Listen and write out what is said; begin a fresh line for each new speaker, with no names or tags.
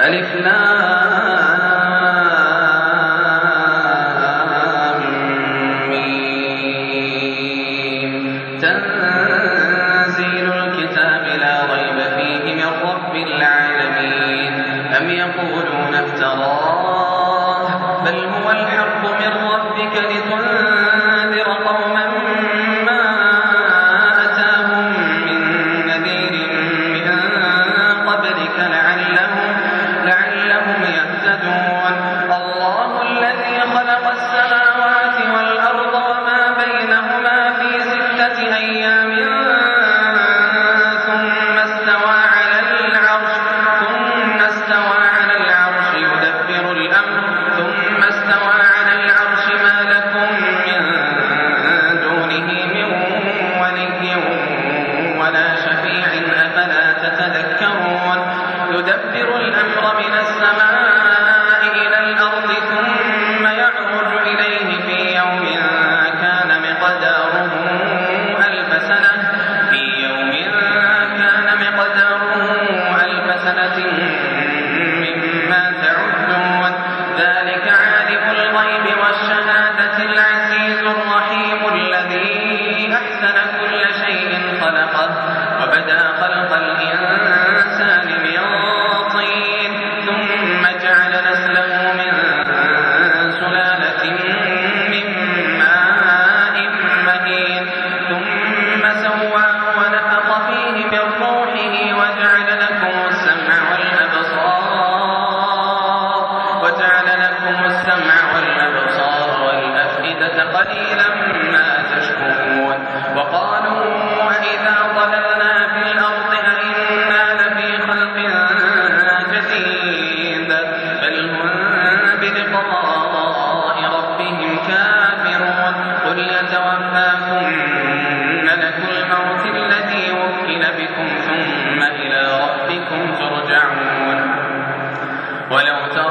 ألف تنزيل الكتاب لا ريب فيه من رب العالمين. أم يقولون افتراه؟ بل هو الحق من ربك لتنزل ثلاثة أيام قليلا ما تشكرون. وقالوا واذا ضللنا في الأرض أئنا لفي خلق جديد بل هم بلقاء ربهم كافرون. قل يتوفاكم ملك الموت الذي وكل بكم ثم إلى ربكم ترجعون. ولو ترى